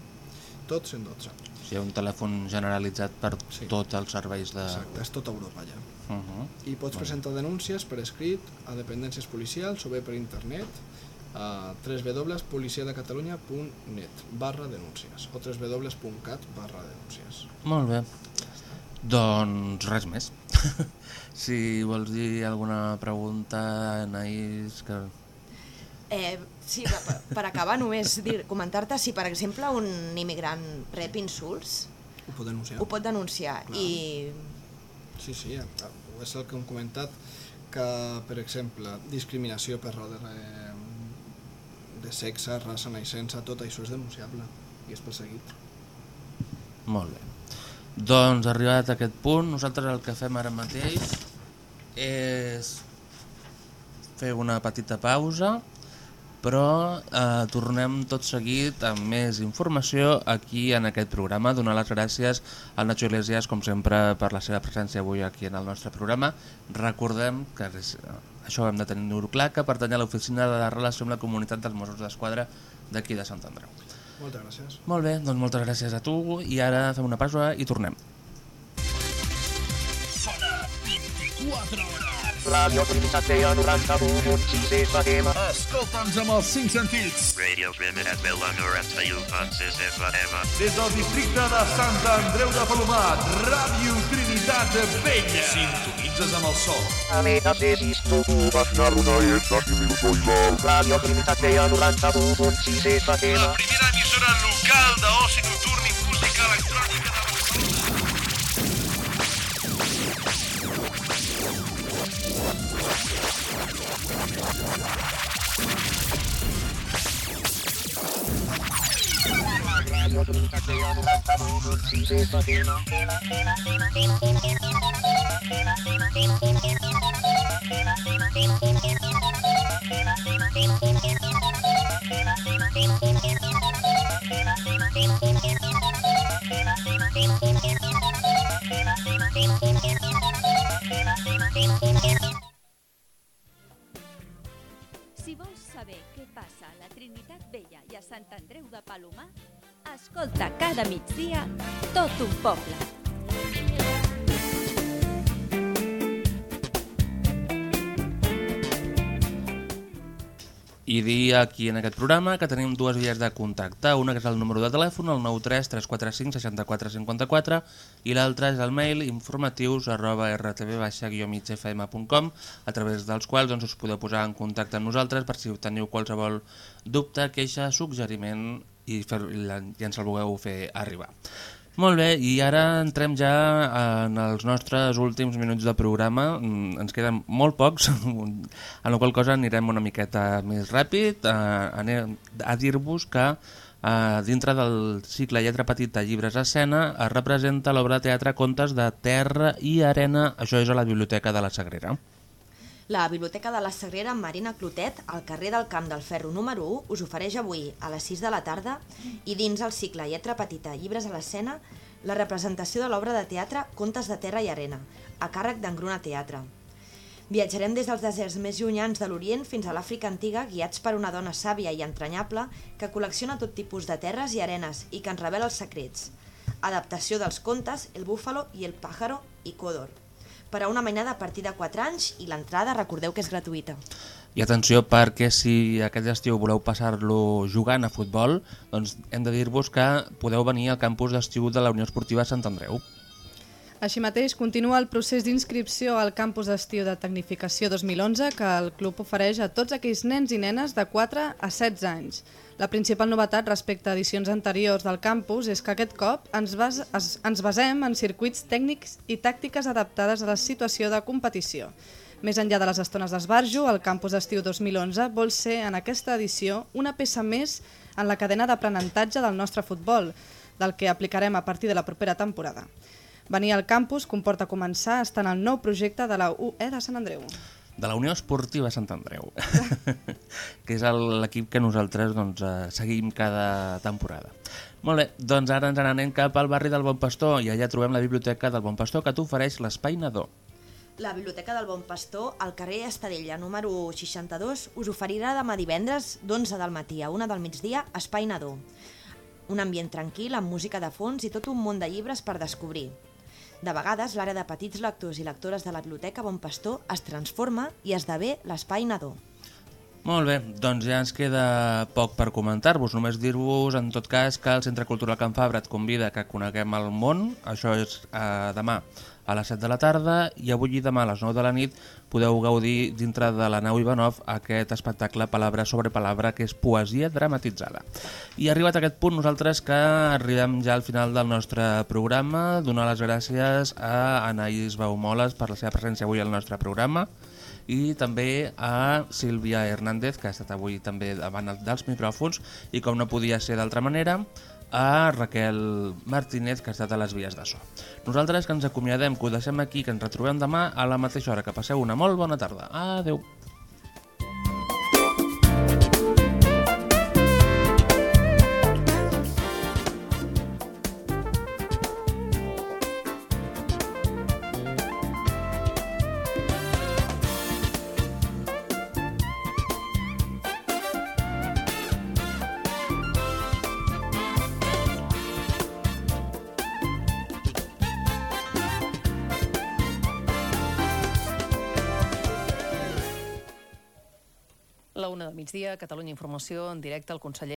tot 112. O sigui, un telèfon generalitzat per Sí. tots els serveis de... Exacte, és tota Europa ja. Uh -huh. I pots presentar denúncies per escrit a dependències policials o bé per internet a www.policiadecatalunya.net barra denúncies o www.cat barra denúncies. Molt bé. Doncs res més. si vols dir alguna pregunta, Anaïs, que... Eh, sí, per, per acabar només dir, comentar-te si per exemple un immigrant rep insults Ho pot denunciar. ho pot denunciar Clar. i Sí, sí, és el que hem comentat, que, per exemple, discriminació per raó de, de sexe, raça, naixença, tot això és denunciable i és perseguit. Molt bé. Doncs arribat a aquest punt, nosaltres el que fem ara mateix és fer una petita pausa, però eh, tornem tot seguit amb més informació aquí en aquest programa. Donar les gràcies al Nacho Iglesias, com sempre, per la seva presència avui aquí en el nostre programa. Recordem que és, això hem de tenir clar, que pertany a l'oficina de la relació amb la comunitat dels Mossos d'Esquadra d'aquí de Sant Andreu. Moltes gràcies. Molt bé, doncs moltes gràcies a tu i ara fem una pausa i tornem. Radio Trinitat Vella 91.6 FM. Escolta'ns amb els cinc sentits. Radio Trinitat Vella 91.6 FM. Des del districte de Sant Andreu de Palomat, Ràdio Trinitat Vella. Sintonitzes amb el sol. Ametasis tu Bafna Runa i Etsaki Minusoila. Radio Trinitat Vella 91.6 FM. La primera emissora local d'oci nocturn i música electrònica de Barcelona. Sant Andreu de Palomar, escolta cada migdia tot un poble. I dir aquí en aquest programa que tenim dues vies de contacte, una que és el número de telèfon, el 93 345 64 54, i l'altra és el mail informatius arroba rtb-migfm.com, a través dels quals doncs, us podeu posar en contacte amb nosaltres per si teniu qualsevol dubte, queixa, suggeriment i, fer, i ens el vulgueu fer arribar. Molt bé, i ara entrem ja en els nostres últims minuts de programa. Mm, Ens queden molt pocs, en la qual cosa anirem una miqueta més ràpid eh, anem a dir-vos que eh, dintre del cicle Lletra Petita Llibres a Escena es representa l'obra de teatre Contes de Terra i Arena, això és a la Biblioteca de la Sagrera. La Biblioteca de la Sagrera Marina Clotet, al carrer del Camp del Ferro número 1, us ofereix avui, a les 6 de la tarda, i dins el cicle Lletra Petita, Llibres a l'escena, la representació de l'obra de teatre Contes de Terra i Arena, a càrrec d'Engruna Teatre. Viatjarem des dels deserts més llunyans de l'Orient fins a l'Àfrica antiga, guiats per una dona sàvia i entranyable que col·lecciona tot tipus de terres i arenes i que ens revela els secrets. Adaptació dels contes El búfalo i el pájaro i Códor per a una mainada a partir de 4 anys i l'entrada recordeu que és gratuïta. I atenció perquè si aquest estiu voleu passar-lo jugant a futbol, doncs hem de dir-vos que podeu venir al campus d'estiu de la Unió Esportiva Sant Andreu. Així mateix, continua el procés d'inscripció al campus d'estiu de Tecnificació 2011 que el club ofereix a tots aquells nens i nenes de 4 a 16 anys. La principal novetat respecte a edicions anteriors del campus és que aquest cop ens, bas es, ens basem en circuits tècnics i tàctiques adaptades a la situació de competició. Més enllà de les estones d'esbarjo, el campus d'estiu 2011 vol ser en aquesta edició una peça més en la cadena d'aprenentatge del nostre futbol, del que aplicarem a partir de la propera temporada. Venir al campus comporta començar estant al nou projecte de la UE de Sant Andreu. De la Unió Esportiva Sant Andreu, que és l'equip que nosaltres doncs, eh, seguim cada temporada. Molt bé, doncs ara ens n'anem cap al barri del Bon Pastor i allà trobem la biblioteca del Bon Pastor que t'ofereix l'Espai Nadó. La Biblioteca del Bon Pastor, al carrer Estadella número 62, us oferirà demà divendres d'11 del matí a 1 del migdia Espai Nadó. Un ambient tranquil, amb música de fons i tot un munt de llibres per descobrir. De vegades, l'àrea de petits lectors i lectores de la Biblioteca Bon Pastor es transforma i esdevé l'Espai Nadó. Molt bé, doncs ja ens queda poc per comentar-vos. Només dir-vos, en tot cas, que el Centre Cultural Can Fabra et convida que coneguem el món. Això és eh, demà a les 7 de la tarda i avui i demà a les 9 de la nit podeu gaudir dintre de la nau Ivanov aquest espectacle Palabra sobre Palabra que és poesia dramatitzada. I arribat a aquest punt nosaltres que arribem ja al final del nostre programa, donar les gràcies a Anaïs Baumoles per la seva presència avui al nostre programa i també a Sílvia Hernández, que ha estat avui també davant dels micròfons, i com no podia ser d'altra manera, a Raquel Martínez, que ha estat a les vies de so. Nosaltres que ens acomiadem, que ho deixem aquí, que ens retrobem demà a la mateixa hora. Que passeu una molt bona tarda. Adeu. Catalunya Informació, en directe al conseller